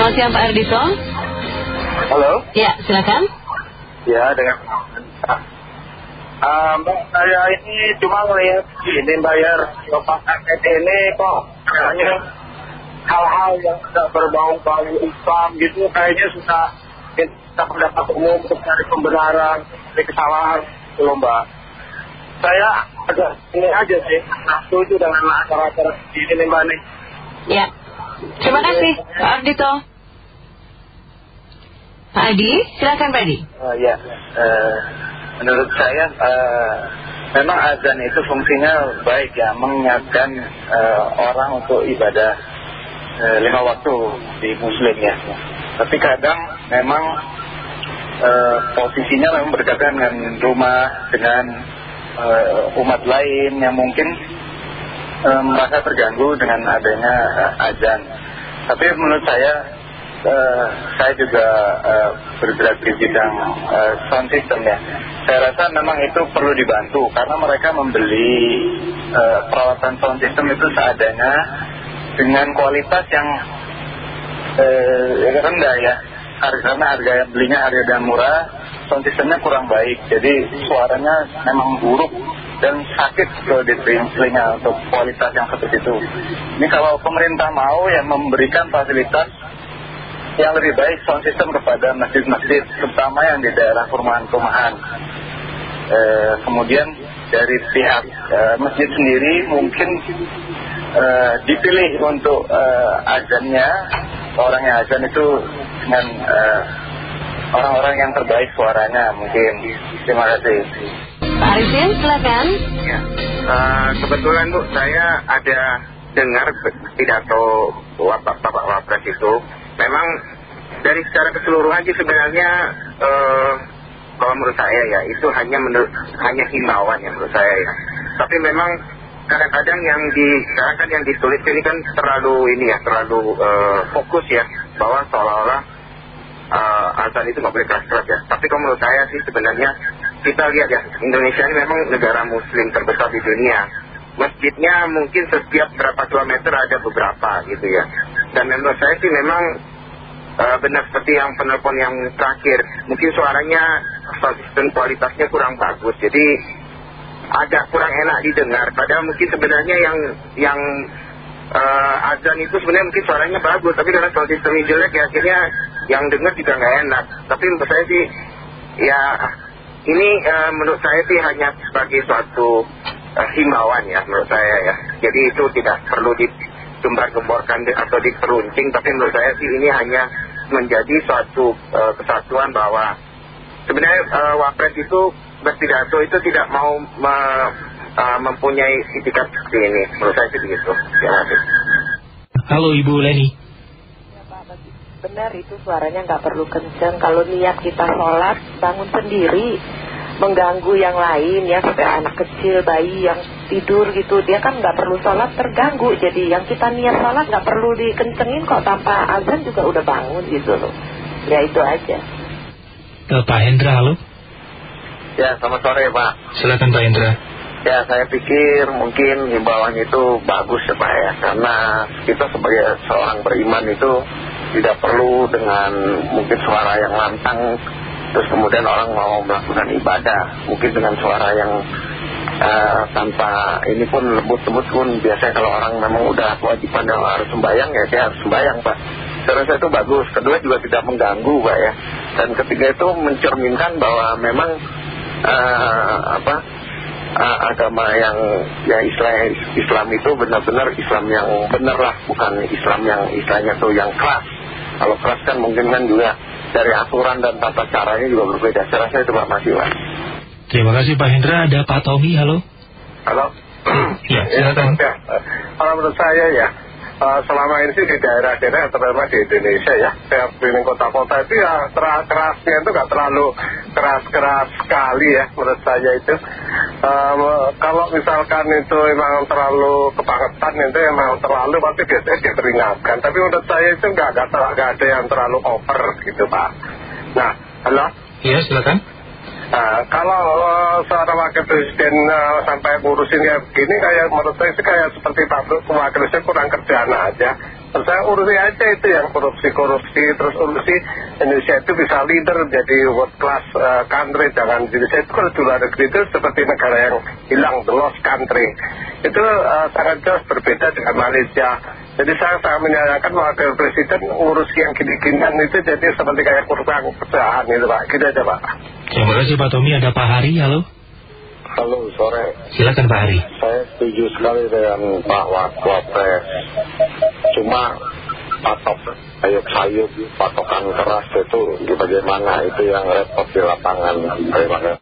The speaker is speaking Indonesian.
Selamat siang Pak Ardito. Halo. Ya, silakan. Ya, dengan uh, Mbak, saya ini cuma ngelihat ini bayar Pak paket ini kok kayaknya hal-hal yang tidak berbau-bau Islam gitu kayaknya sudah kita pendapat umum untuk cari pembenaran dari kesalahan belum Mbak. Saya agak ini aja sih, setuju dengan acara-acara ini nih Mbak nih. Ya, terima kasih Pak Ardito. Pak Adi, silakan Pak Adi. Uh, ya, uh, menurut saya uh, memang azan itu fungsinya baik ya, mengingatkan uh, orang untuk ibadah lima waktu di muslim ya. Tapi kadang memang posisinya memang berdekatan dengan rumah, dengan umat lain yang mungkin merasa terganggu dengan adanya azan. Tapi menurut saya saya juga uh, bergerak di bidang uh, sound system ya. Saya rasa memang itu perlu dibantu karena mereka membeli peralatan sound system itu seadanya dengan kualitas yang rendah ya. Karena harga belinya harga yang murah, sound systemnya kurang baik. Jadi suaranya memang buruk dan sakit kalau di telinga untuk kualitas yang seperti itu. Ini kalau pemerintah mau ya memberikan fasilitas yang lebih baik sound system kepada masjid-masjid terutama yang di daerah perumahan-perumahan. E, kemudian dari pihak e, masjid sendiri mungkin e, dipilih untuk e, azannya. Orang yang azan itu dengan orang-orang yang terbaik suaranya mungkin. Terima kasih. Pak Arifin silakan. Ya. kebetulan Bu saya ada dengar pidato Bapak Wapres itu memang dari secara keseluruhan sih sebenarnya uh, kalau menurut saya ya itu hanya menurut hanya himbauan ya menurut saya ya. Tapi memang kadang-kadang yang di sekarang kan yang ditulis ini kan terlalu ini ya terlalu uh, fokus ya bahwa seolah-olah uh, azan itu nggak boleh keras-keras ya. Tapi kalau menurut saya sih sebenarnya kita lihat ya Indonesia ini memang negara muslim terbesar di dunia. Masjidnya mungkin setiap berapa kilometer ada beberapa gitu ya. Dan menurut saya sih memang uh, benar seperti yang penelpon yang terakhir. Mungkin suaranya sistem kualitasnya kurang bagus. Jadi agak kurang enak didengar. Padahal mungkin sebenarnya yang yang uh, azan itu sebenarnya mungkin suaranya bagus. Tapi karena sound sistemnya jelek ya akhirnya yang dengar juga nggak enak. Tapi menurut saya sih ya ini uh, menurut saya sih hanya sebagai suatu uh, himbauan ya menurut saya ya. Jadi itu tidak perlu di gembar-gemborkan atau diperuncing tapi menurut saya sih ini hanya menjadi suatu uh, kesatuan bahwa sebenarnya uh, wapres itu berpidato itu tidak mau me, uh, mempunyai itikat seperti ini. Menurut saya sih begitu. Terima kasih. Halo Ibu Leni. Ya Pak. Benar itu suaranya nggak perlu kenceng. Kalau niat kita sholat bangun sendiri mengganggu yang lain ya seperti anak kecil bayi yang tidur gitu. Dia kan nggak perlu sholat terganggu. Jadi yang kita niat sholat nggak perlu dikencengin kok tanpa azan juga udah bangun gitu loh. Ya itu aja. Ke Pak Hendra halo. Ya selamat sore Pak. Silakan Pak Hendra. Ya saya pikir mungkin himbauan itu bagus ya Pak ya. Karena kita sebagai seorang beriman itu tidak perlu dengan mungkin suara yang lantang terus kemudian orang mau melakukan ibadah mungkin dengan suara yang uh, tanpa ini pun lembut-lembut pun biasanya kalau orang memang udah kewajiban yang harus sembayang ya dia harus sembayang Pak. Saya rasa itu bagus. Kedua juga tidak mengganggu Pak ya. Dan ketiga itu mencerminkan bahwa memang uh, apa uh, agama yang ya Islam, Islam itu benar-benar Islam yang benar lah bukan Islam yang istilahnya tuh yang keras. Kalau keras kan mungkin kan juga dari aturan dan tata caranya juga berbeda. Saya rasa itu Pak Masih Pak. Terima kasih Pak Hendra. Ada Pak Tommy, halo. Halo. ya, silakan. Ya, kalau menurut saya ya, selama ini sih di daerah-daerah terutama di Indonesia ya, saya keliling kota-kota itu ya kerasnya itu nggak terlalu keras-keras sekali ya menurut saya itu. Um, kalau misalkan itu memang terlalu kebangetan itu memang terlalu pasti biasanya diperingatkan. Tapi menurut saya itu nggak ada yang terlalu over gitu Pak. Nah, halo? Iya, silakan. Nah, kalau uh, seorang wakil presiden uh, sampai ngurusin kayak begini kayak menurut saya sih kayak seperti Pak presiden kurang kerjaan aja. Saya urusi aja itu yang korupsi-korupsi terus urusi Indonesia itu bisa leader jadi world class eh, country. Jangan Indonesia itu kalau di luar negeri itu seperti negara yang hilang the lost country. Itu eh, sangat jelas berbeda dengan Malaysia jadi saya sangat menyayangkan wakil presiden ngurus yang gini-ginian itu jadi seperti kayak kurang pecahan itu Pak gitu aja Pak Terima kasih Pak Tommy. Ada Pak Hari, halo. Halo sore Silakan Pak Hari. saya setuju sekali dengan Pak Wapres. Cuma patok sayup-sayup, patokan keras itu bagaimana itu yang repot di lapangan. Terima kasih.